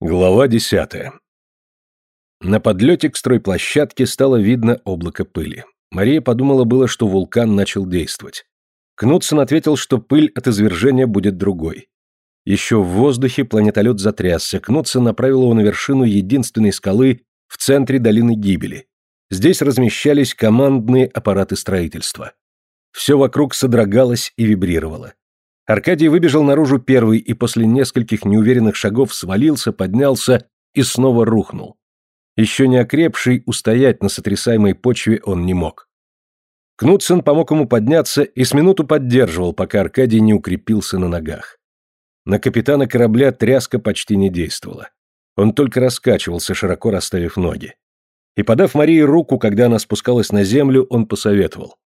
Глава десятая. На подлете к стройплощадке стало видно облако пыли. Мария подумала было, что вулкан начал действовать. Кнутсон ответил, что пыль от извержения будет другой. Еще в воздухе планетолет затрясся, Кнутсон направил его на вершину единственной скалы в центре долины гибели. Здесь размещались командные аппараты строительства. Все вокруг содрогалось и вибрировало. Аркадий выбежал наружу первый и после нескольких неуверенных шагов свалился, поднялся и снова рухнул. Еще не окрепший, устоять на сотрясаемой почве он не мог. Кнутсен помог ему подняться и с минуту поддерживал, пока Аркадий не укрепился на ногах. На капитана корабля тряска почти не действовала. Он только раскачивался, широко расставив ноги. И подав Марии руку, когда она спускалась на землю, он посоветовал.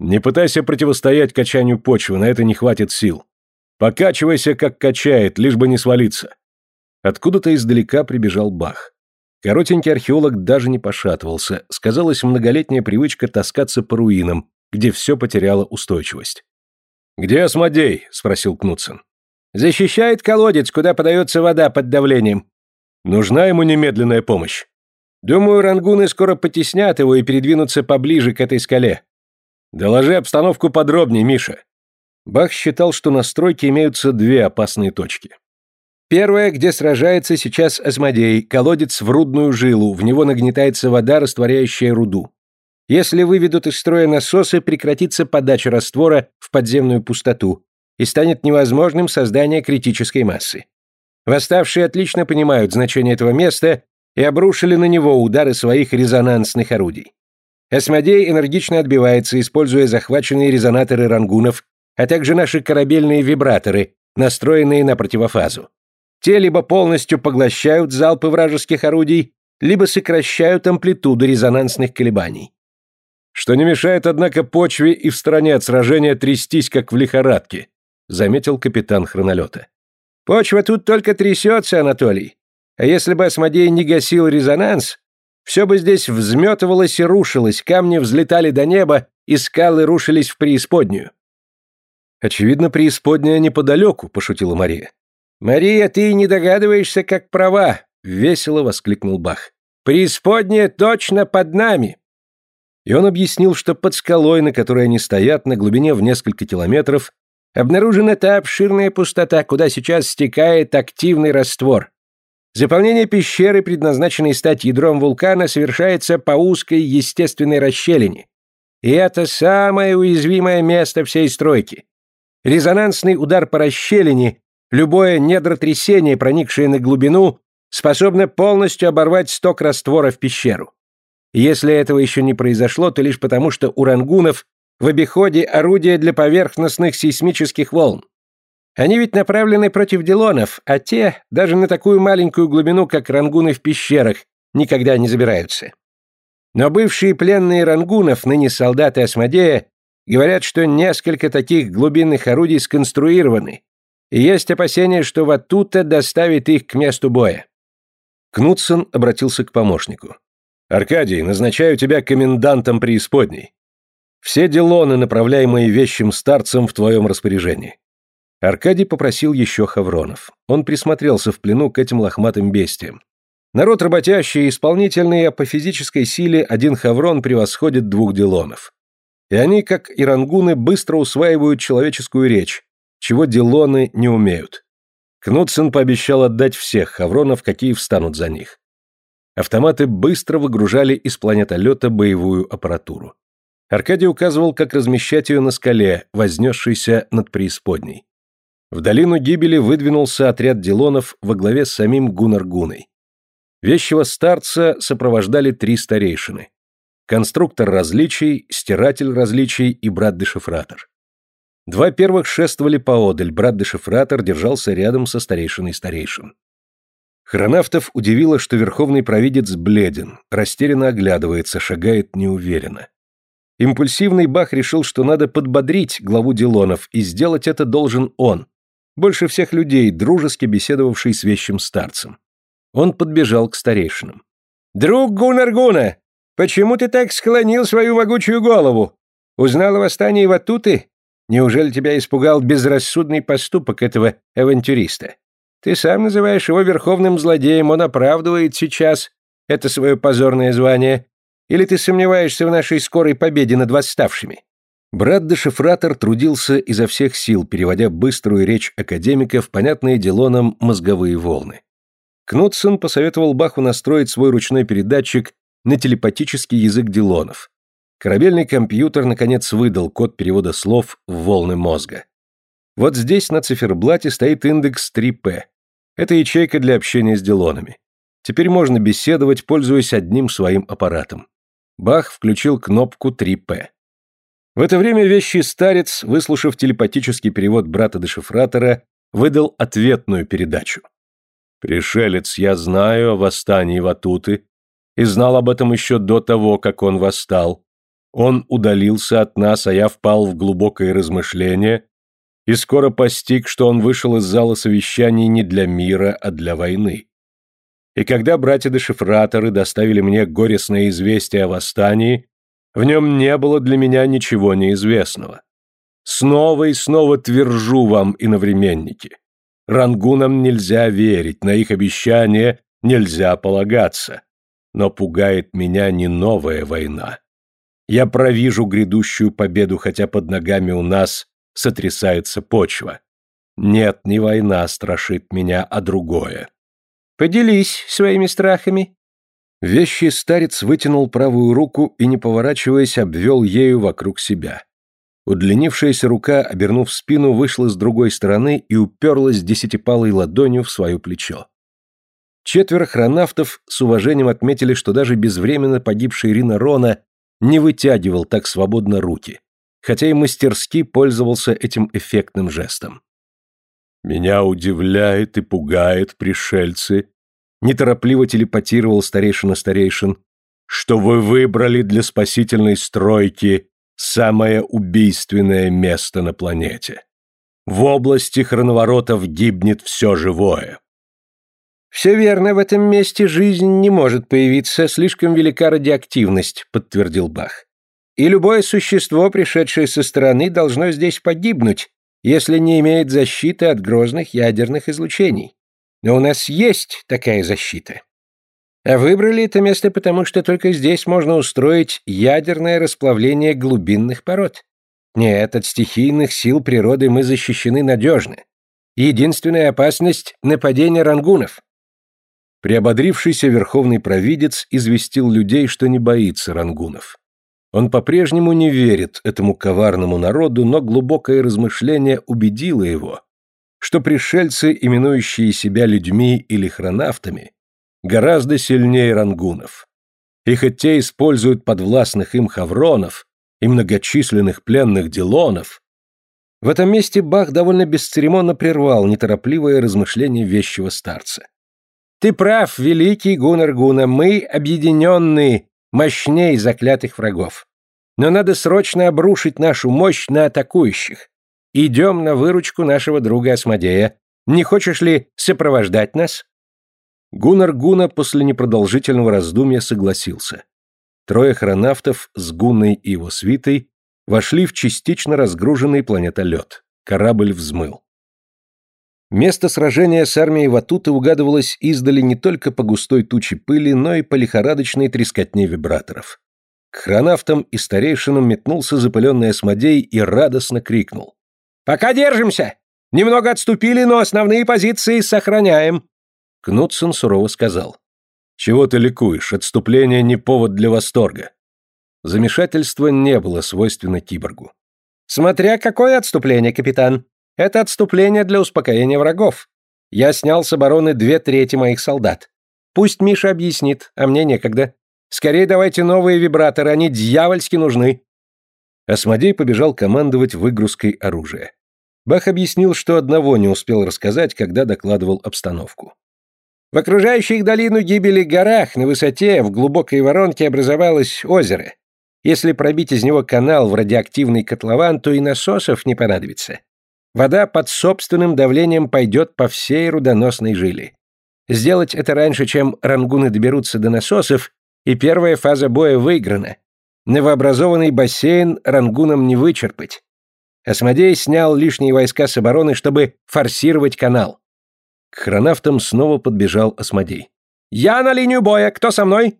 Не пытайся противостоять качанию почвы, на это не хватит сил. Покачивайся, как качает, лишь бы не свалиться. Откуда-то издалека прибежал Бах. Коротенький археолог даже не пошатывался, сказалась многолетняя привычка таскаться по руинам, где все потеряло устойчивость. «Где Осмодей?» — спросил Кнутсен. «Защищает колодец, куда подается вода под давлением». «Нужна ему немедленная помощь». «Думаю, рангуны скоро потеснят его и передвинутся поближе к этой скале. Доложи обстановку подробнее, Миша. Бах считал, что на стройке имеются две опасные точки. Первая, где сражается сейчас Асмодей, колодец в рудную жилу, в него нагнетается вода, растворяющая руду. Если выведут из строя насосы, прекратится подача раствора в подземную пустоту и станет невозможным создание критической массы. Восставшие отлично понимают значение этого места и обрушили на него удары своих резонансных орудий. Эсмодей энергично отбивается, используя захваченные резонаторы рангунов, а также наши корабельные вибраторы, настроенные на противофазу. Те либо полностью поглощают залпы вражеских орудий, либо сокращают амплитуду резонансных колебаний. Что не мешает, однако, почве и в стороне от сражения трястись, как в лихорадке, заметил капитан хронолета. Почва тут только трясется, Анатолий. А если бы Асмодей не гасил резонанс, все бы здесь взметывалось и рушилось, камни взлетали до неба, и скалы рушились в преисподнюю. «Очевидно, преисподняя неподалеку», — пошутила Мария. «Мария, ты не догадываешься, как права!» — весело воскликнул Бах. «Преисподняя точно под нами!» И он объяснил, что под скалой, на которой они стоят, на глубине в несколько километров, обнаружена та обширная пустота, куда сейчас стекает активный раствор. Заполнение пещеры, предназначенной стать ядром вулкана, совершается по узкой естественной расщелине. И это самое уязвимое место всей стройки. Резонансный удар по расщелине, любое недротрясение, проникшее на глубину, способно полностью оборвать сток раствора в пещеру. Если этого еще не произошло, то лишь потому, что у рангунов в обиходе орудия для поверхностных сейсмических волн. Они ведь направлены против Дилонов, а те, даже на такую маленькую глубину, как рангуны в пещерах, никогда не забираются. Но бывшие пленные рангунов, ныне солдаты Асмодея, говорят, что несколько таких глубинных орудий сконструированы, и есть опасения, что Ватута доставит их к месту боя. Кнутсон обратился к помощнику. «Аркадий, назначаю тебя комендантом преисподней. Все делоны, направляемые вещим старцем, в твоем распоряжении. Аркадий попросил еще хавронов. Он присмотрелся в плену к этим лохматым бестиям. Народ работящий и исполнительный, а по физической силе один хаврон превосходит двух делонов. И они, как и рангуны, быстро усваивают человеческую речь, чего делоны не умеют. Кнутсен пообещал отдать всех хавронов, какие встанут за них. Автоматы быстро выгружали из планетолета боевую аппаратуру. Аркадий указывал, как размещать ее на скале, вознесшейся над преисподней. В долину гибели выдвинулся отряд Дилонов во главе с самим Гунаргуной. Вещего старца сопровождали три старейшины. Конструктор различий, стиратель различий и брат-дешифратор. Два первых шествовали поодаль, брат-дешифратор держался рядом со старейшиной старейшин. Хронавтов удивило, что верховный провидец бледен, растерянно оглядывается, шагает неуверенно. Импульсивный Бах решил, что надо подбодрить главу Дилонов, и сделать это должен он, больше всех людей, дружески беседовавший с вещим старцем. Он подбежал к старейшинам. «Друг Гунаргуна, почему ты так склонил свою могучую голову? Узнал о восстании Ватуты? Неужели тебя испугал безрассудный поступок этого авантюриста? Ты сам называешь его верховным злодеем, он оправдывает сейчас это свое позорное звание. Или ты сомневаешься в нашей скорой победе над восставшими?» Брат-дешифратор трудился изо всех сил, переводя быструю речь академика в понятные Делоном мозговые волны. Кнутсон посоветовал Баху настроить свой ручной передатчик на телепатический язык Делонов. Корабельный компьютер, наконец, выдал код перевода слов в волны мозга. Вот здесь на циферблате стоит индекс 3P. Это ячейка для общения с Делонами. Теперь можно беседовать, пользуясь одним своим аппаратом. Бах включил кнопку 3P. В это время вещий старец, выслушав телепатический перевод брата-дешифратора, выдал ответную передачу. «Пришелец, я знаю о восстании Ватуты и знал об этом еще до того, как он восстал. Он удалился от нас, а я впал в глубокое размышление и скоро постиг, что он вышел из зала совещаний не для мира, а для войны. И когда братья-дешифраторы доставили мне горестное известие о восстании, в нем не было для меня ничего неизвестного. Снова и снова твержу вам, иновременники, рангунам нельзя верить, на их обещания нельзя полагаться. Но пугает меня не новая война. Я провижу грядущую победу, хотя под ногами у нас сотрясается почва. Нет, не война страшит меня, а другое. Поделись своими страхами. Вещий старец вытянул правую руку и, не поворачиваясь, обвел ею вокруг себя. Удлинившаяся рука, обернув спину, вышла с другой стороны и уперлась десятипалой ладонью в свое плечо. Четверо хронавтов с уважением отметили, что даже безвременно погибший Ирина Рона не вытягивал так свободно руки хотя и мастерски пользовался этим эффектным жестом. «Меня удивляет и пугает, пришельцы», — неторопливо телепатировал старейшина старейшин, «что вы выбрали для спасительной стройки самое убийственное место на планете. В области хроноворотов гибнет все живое». «Все верно, в этом месте жизнь не может появиться, слишком велика радиоактивность», — подтвердил Бах. И любое существо, пришедшее со стороны, должно здесь погибнуть, если не имеет защиты от грозных ядерных излучений. Но у нас есть такая защита. А выбрали это место потому, что только здесь можно устроить ядерное расплавление глубинных пород. Нет, от стихийных сил природы мы защищены надежно. Единственная опасность — нападение рангунов. Приободрившийся верховный провидец известил людей, что не боится рангунов. Он по-прежнему не верит этому коварному народу, но глубокое размышление убедило его, что пришельцы, именующие себя людьми или хронавтами, гораздо сильнее рангунов. И хоть те используют подвластных им хавронов и многочисленных пленных делонов, в этом месте Бах довольно бесцеремонно прервал неторопливое размышление вещего старца. «Ты прав, великий Гуннар Гуна, мы объединенные мощней заклятых врагов. Но надо срочно обрушить нашу мощь на атакующих. Идем на выручку нашего друга Асмодея. Не хочешь ли сопровождать нас?» Гуннар Гуна после непродолжительного раздумья согласился. Трое хронавтов с Гунной и его свитой вошли в частично разгруженный планетолет. Корабль взмыл. Место сражения с армией Ватуты угадывалось издали не только по густой туче пыли, но и по лихорадочной трескотне вибраторов. К хронавтам и старейшинам метнулся запыленный осмодей и радостно крикнул. «Пока держимся! Немного отступили, но основные позиции сохраняем!» Кнутсон сурово сказал. «Чего ты ликуешь? Отступление не повод для восторга». Замешательство не было свойственно киборгу. «Смотря какое отступление, капитан. Это отступление для успокоения врагов. Я снял с обороны две трети моих солдат. Пусть Миша объяснит, а мне некогда. Скорее давайте новые вибраторы, они дьявольски нужны. Осмодей побежал командовать выгрузкой оружия. Бах объяснил, что одного не успел рассказать, когда докладывал обстановку. В окружающих долину гибели горах на высоте в глубокой воронке образовалось озеро. Если пробить из него канал в радиоактивный котлован, то и насосов не понадобится. Вода под собственным давлением пойдет по всей рудоносной жиле. Сделать это раньше, чем рангуны доберутся до насосов, и первая фаза боя выиграна. Новообразованный бассейн рангунам не вычерпать. Осмодей снял лишние войска с обороны, чтобы форсировать канал. К хронавтам снова подбежал Осмодей. «Я на линию боя! Кто со мной?»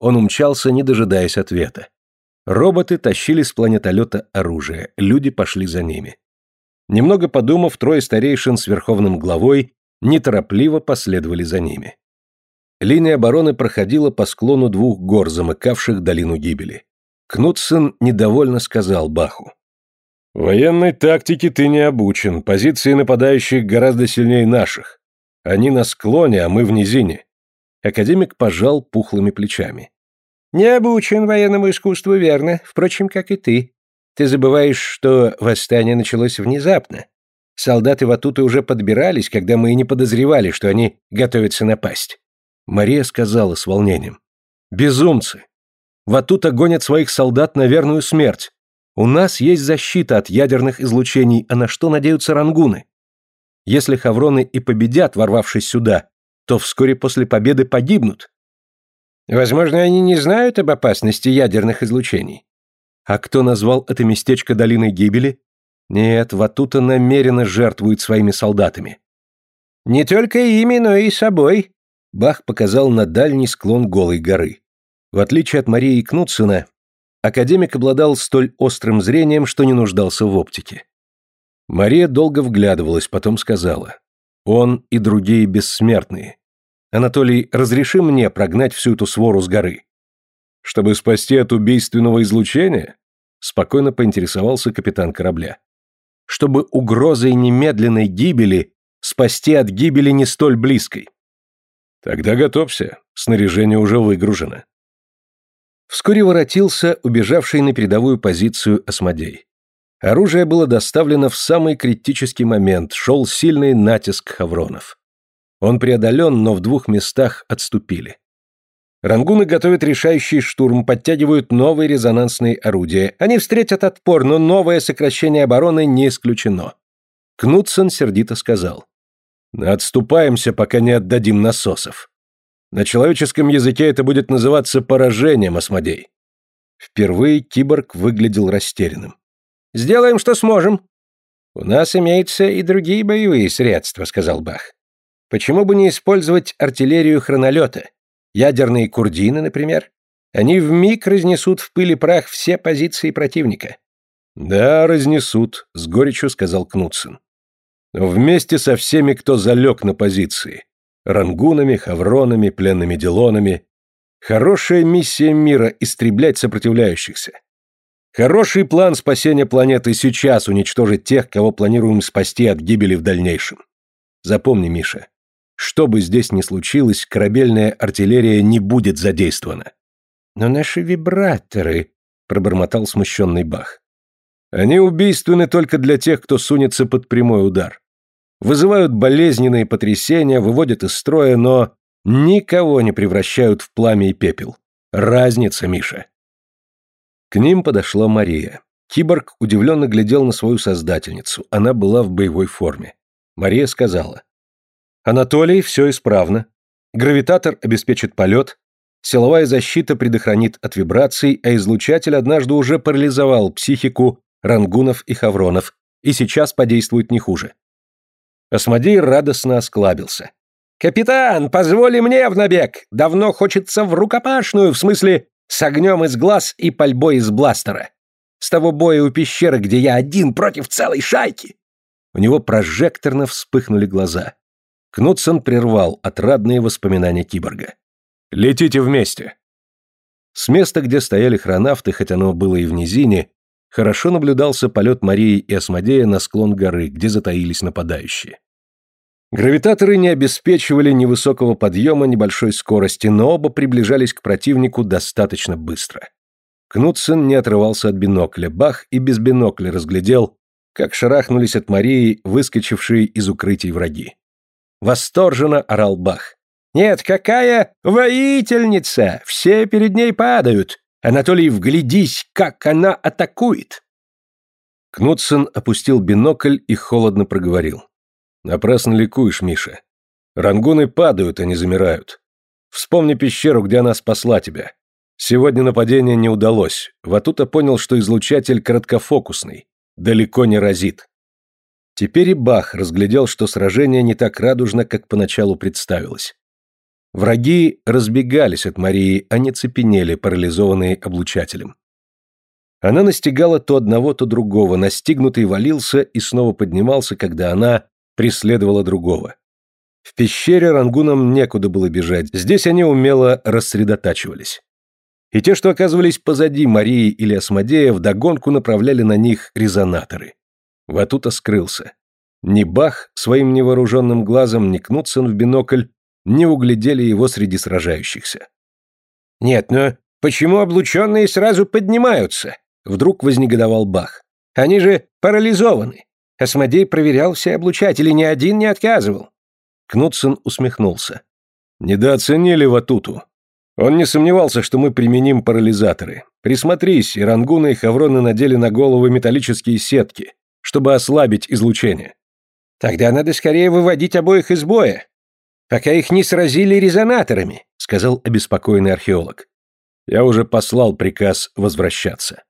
Он умчался, не дожидаясь ответа. Роботы тащили с планетолета оружие, люди пошли за ними. Немного подумав, трое старейшин с верховным главой неторопливо последовали за ними. Линия обороны проходила по склону двух гор, замыкавших долину гибели. Кнутсен недовольно сказал Баху. «Военной тактике ты не обучен, позиции нападающих гораздо сильнее наших. Они на склоне, а мы в низине». Академик пожал пухлыми плечами. «Не обучен военному искусству, верно, впрочем, как и ты. Ты забываешь, что восстание началось внезапно. Солдаты Ватуты уже подбирались, когда мы и не подозревали, что они готовятся напасть. Мария сказала с волнением. «Безумцы! Ватута гонят своих солдат на верную смерть. У нас есть защита от ядерных излучений, а на что надеются рангуны? Если хавроны и победят, ворвавшись сюда, то вскоре после победы погибнут. Возможно, они не знают об опасности ядерных излучений. А кто назвал это местечко долиной гибели? Нет, Ватута намеренно жертвует своими солдатами. Не только ими, но и собой. Бах показал на дальний склон голой горы. В отличие от Марии Кнутсена, академик обладал столь острым зрением, что не нуждался в оптике. Мария долго вглядывалась, потом сказала. «Он и другие бессмертные. Анатолий, разреши мне прогнать всю эту свору с горы». «Чтобы спасти от убийственного излучения?» Спокойно поинтересовался капитан корабля. «Чтобы угрозой немедленной гибели спасти от гибели не столь близкой». «Тогда готовься, снаряжение уже выгружено». Вскоре воротился убежавший на передовую позицию Осмодей. Оружие было доставлено в самый критический момент, шел сильный натиск хавронов. Он преодолен, но в двух местах отступили. Рангуны готовят решающий штурм, подтягивают новые резонансные орудия. Они встретят отпор, но новое сокращение обороны не исключено. Кнутсон сердито сказал. «Отступаемся, пока не отдадим насосов». На человеческом языке это будет называться поражением, Осмодей. Впервые киборг выглядел растерянным. «Сделаем, что сможем». «У нас имеются и другие боевые средства», — сказал Бах. «Почему бы не использовать артиллерию хронолета? Ядерные курдины, например? Они вмиг разнесут в пыль и прах все позиции противника». «Да, разнесут», — с горечью сказал Кнутсен. «Вместе со всеми, кто залег на позиции рангунами, хавронами, пленными делонами. Хорошая миссия мира – истреблять сопротивляющихся. Хороший план спасения планеты сейчас уничтожить тех, кого планируем спасти от гибели в дальнейшем. Запомни, Миша, что бы здесь ни случилось, корабельная артиллерия не будет задействована. Но наши вибраторы, пробормотал смущенный Бах. Они убийственны только для тех, кто сунется под прямой удар вызывают болезненные потрясения, выводят из строя, но никого не превращают в пламя и пепел. Разница, Миша. К ним подошла Мария. Киборг удивленно глядел на свою создательницу. Она была в боевой форме. Мария сказала. «Анатолий, все исправно. Гравитатор обеспечит полет. Силовая защита предохранит от вибраций, а излучатель однажды уже парализовал психику рангунов и хавронов и сейчас подействует не хуже. Осмодей радостно осклабился. «Капитан, позволи мне в набег! Давно хочется в рукопашную, в смысле с огнем из глаз и пальбой из бластера. С того боя у пещеры, где я один против целой шайки!» У него прожекторно вспыхнули глаза. Кнутсон прервал отрадные воспоминания киборга. «Летите вместе!» С места, где стояли хронавты, хоть оно было и в низине, хорошо наблюдался полет Марии и Осмодея на склон горы, где затаились нападающие. Гравитаторы не обеспечивали ни высокого подъема, ни большой скорости, но оба приближались к противнику достаточно быстро. Кнутсен не отрывался от бинокля, Бах и без бинокля разглядел, как шарахнулись от Марии выскочившие из укрытий враги. Восторженно орал Бах. «Нет, какая воительница! Все перед ней падают! Анатолий, вглядись, как она атакует!» Кнутсен опустил бинокль и холодно проговорил. «Напрасно ликуешь, Миша. Рангуны падают, а не замирают. Вспомни пещеру, где она спасла тебя. Сегодня нападение не удалось. Ватута понял, что излучатель короткофокусный, далеко не разит. Теперь и Бах разглядел, что сражение не так радужно, как поначалу представилось. Враги разбегались от Марии, не цепенели, парализованные облучателем. Она настигала то одного, то другого, настигнутый валился и снова поднимался, когда она преследовала другого. В пещере рангунам некуда было бежать, здесь они умело рассредотачивались. И те, что оказывались позади Марии или Осмодея, вдогонку направляли на них резонаторы. Ватута скрылся. Ни Бах своим невооруженным глазом, ни Кнутсен в бинокль не углядели его среди сражающихся. «Нет, но почему облученные сразу поднимаются?» Вдруг вознегодовал Бах. «Они же парализованы. Осмодей проверял все облучатели, ни один не отказывал». Кнутсен усмехнулся. «Недооценили Ватуту. Он не сомневался, что мы применим парализаторы. Присмотрись, и рангуны и хавроны надели на головы металлические сетки, чтобы ослабить излучение. Тогда надо скорее выводить обоих из боя, пока их не сразили резонаторами, сказал обеспокоенный археолог. Я уже послал приказ возвращаться.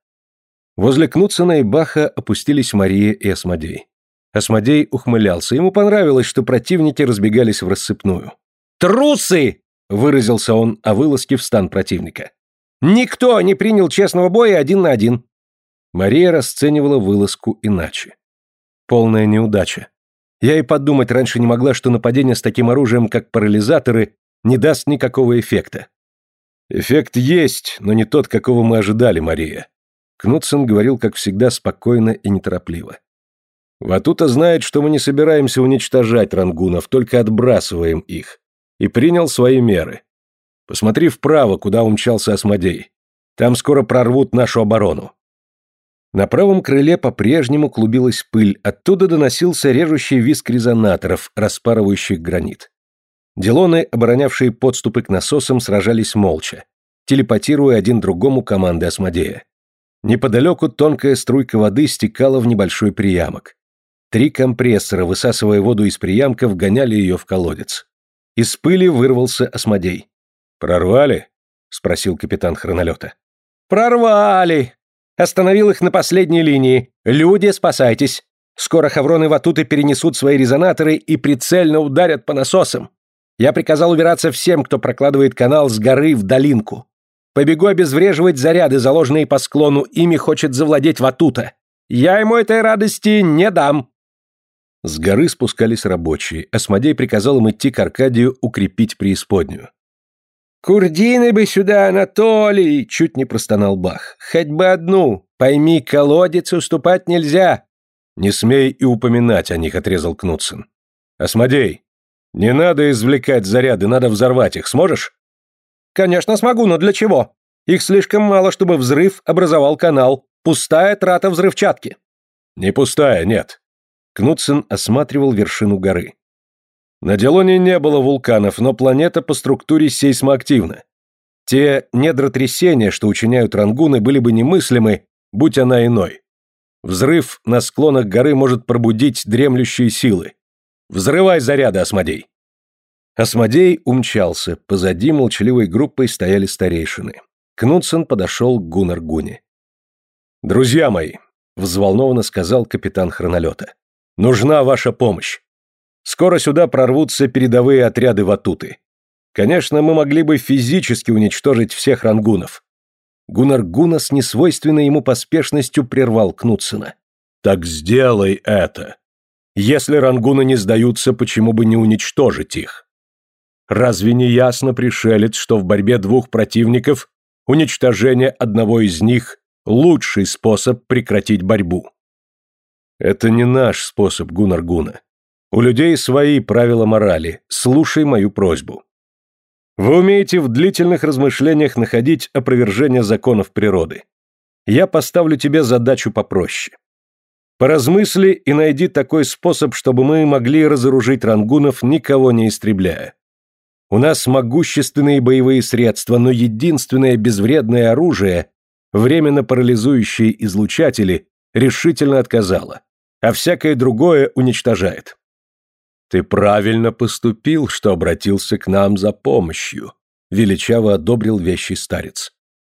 Возле Кнутсена и Баха опустились Мария и Осмодей. Осмодей ухмылялся. Ему понравилось, что противники разбегались в рассыпную. «Трусы!» — выразился он о вылазке в стан противника. «Никто не принял честного боя один на один». Мария расценивала вылазку иначе. Полная неудача. Я и подумать раньше не могла, что нападение с таким оружием, как парализаторы, не даст никакого эффекта. Эффект есть, но не тот, какого мы ожидали, Мария. Кнутсен говорил, как всегда, спокойно и неторопливо. Ватута знает, что мы не собираемся уничтожать рангунов, только отбрасываем их. И принял свои меры. Посмотри вправо, куда умчался Осмодей. Там скоро прорвут нашу оборону. На правом крыле по-прежнему клубилась пыль, оттуда доносился режущий визг резонаторов, распарывающих гранит. Делоны, оборонявшие подступы к насосам, сражались молча, телепатируя один другому команды Осмодея. Неподалеку тонкая струйка воды стекала в небольшой приямок. Три компрессора, высасывая воду из приямков, гоняли ее в колодец. Из пыли вырвался Осмодей. «Прорвали?» — спросил капитан хронолета. «Прорвали!» Остановил их на последней линии. Люди, спасайтесь. Скоро Хаврон и Ватуты перенесут свои резонаторы и прицельно ударят по насосам. Я приказал убираться всем, кто прокладывает канал с горы в долинку. Побегу обезвреживать заряды, заложенные по склону, ими хочет завладеть Ватута. Я ему этой радости не дам. С горы спускались рабочие. Осмодей приказал им идти к Аркадию укрепить преисподнюю. «Курдины бы сюда, Анатолий!» — чуть не простонал Бах. «Хоть бы одну! Пойми, колодец уступать нельзя!» «Не смей и упоминать о них», — отрезал Кнутсен. «Осмодей, не надо извлекать заряды, надо взорвать их. Сможешь?» «Конечно смогу, но для чего? Их слишком мало, чтобы взрыв образовал канал. Пустая трата взрывчатки». «Не пустая, нет». Кнутсен осматривал вершину горы. На Делоне не было вулканов, но планета по структуре сейсмоактивна. Те недротрясения, что учиняют рангуны, были бы немыслимы, будь она иной. Взрыв на склонах горы может пробудить дремлющие силы. Взрывай заряды, Осмодей. Осмодей умчался, позади молчаливой группой стояли старейшины. Кнутсон подошел к Гуннар-Гуне. «Друзья мои», — взволнованно сказал капитан хронолета, — «нужна ваша помощь. Скоро сюда прорвутся передовые отряды Ватуты. Конечно, мы могли бы физически уничтожить всех рангунов. Гуннар Гуна несвойственной ему поспешностью прервал Кнутсена. «Так сделай это. Если рангуны не сдаются, почему бы не уничтожить их? Разве не ясно, пришелец, что в борьбе двух противников уничтожение одного из них – лучший способ прекратить борьбу?» «Это не наш способ, Гуннар Гуна. У людей свои правила морали. Слушай мою просьбу. Вы умеете в длительных размышлениях находить опровержение законов природы. Я поставлю тебе задачу попроще. Поразмысли и найди такой способ, чтобы мы могли разоружить рангунов, никого не истребляя. У нас могущественные боевые средства, но единственное безвредное оружие, временно парализующие излучатели, решительно отказало, а всякое другое уничтожает. «Ты правильно поступил, что обратился к нам за помощью», — величаво одобрил вещий старец.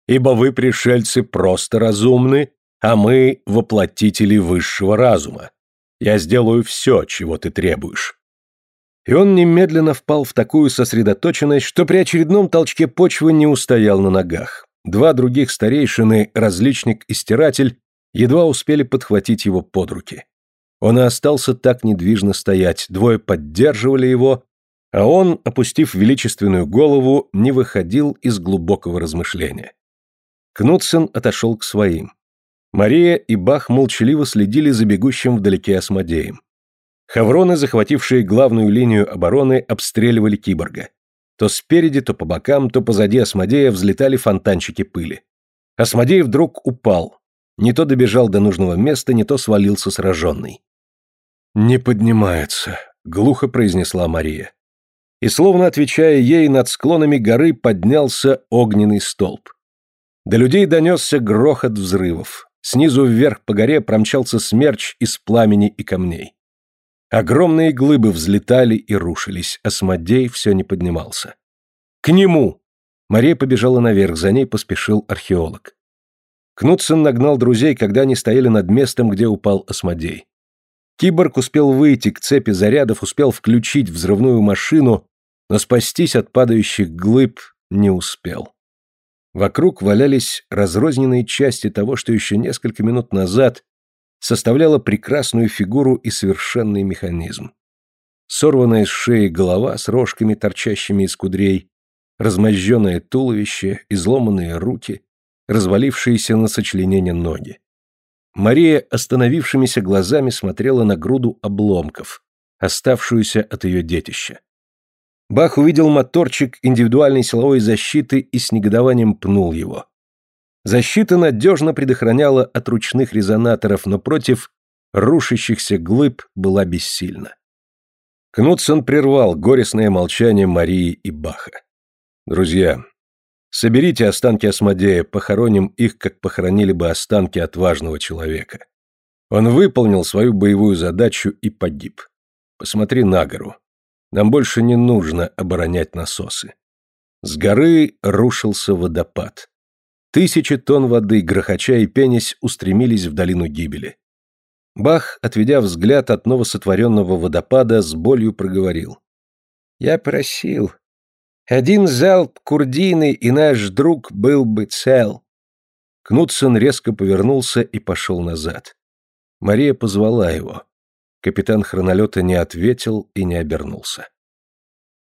«Ибо вы, пришельцы, просто разумны, а мы — воплотители высшего разума. Я сделаю все, чего ты требуешь». И он немедленно впал в такую сосредоточенность, что при очередном толчке почвы не устоял на ногах. Два других старейшины, различник и стиратель, едва успели подхватить его под руки. Он и остался так недвижно стоять, двое поддерживали его, а он, опустив величественную голову, не выходил из глубокого размышления. Кнутсен отошел к своим. Мария и Бах молчаливо следили за бегущим вдалеке осмодеем. Хавроны, захватившие главную линию обороны, обстреливали киборга. То спереди, то по бокам, то позади Осмодея взлетали фонтанчики пыли. Осмодей вдруг упал. Не то добежал до нужного места, не то свалился сраженный. «Не поднимается», — глухо произнесла Мария. И словно отвечая ей, над склонами горы поднялся огненный столб. До людей донесся грохот взрывов. Снизу вверх по горе промчался смерч из пламени и камней. Огромные глыбы взлетали и рушились, а Смодей все не поднимался. «К нему!» Мария побежала наверх, за ней поспешил археолог. Кнутсен нагнал друзей, когда они стояли над местом, где упал Осмодей. Киборг успел выйти к цепи зарядов, успел включить взрывную машину, но спастись от падающих глыб не успел. Вокруг валялись разрозненные части того, что еще несколько минут назад составляла прекрасную фигуру и совершенный механизм. Сорванная с шеи голова с рожками, торчащими из кудрей, размозженное туловище, изломанные руки, развалившиеся на сочленение ноги. Мария остановившимися глазами смотрела на груду обломков, оставшуюся от ее детища. Бах увидел моторчик индивидуальной силовой защиты и с негодованием пнул его. Защита надежно предохраняла от ручных резонаторов, но против рушащихся глыб была бессильна. Кнутсон прервал горестное молчание Марии и Баха. «Друзья, соберите останки Осмодея, похороним их, как похоронили бы останки отважного человека. Он выполнил свою боевую задачу и погиб. Посмотри на гору. Нам больше не нужно оборонять насосы». С горы рушился водопад. Тысячи тонн воды, грохоча и пенясь, устремились в долину гибели. Бах, отведя взгляд от новосотворенного водопада, с болью проговорил. «Я просил. Один залп курдины, и наш друг был бы цел». Кнутсон резко повернулся и пошел назад. Мария позвала его. Капитан хронолета не ответил и не обернулся.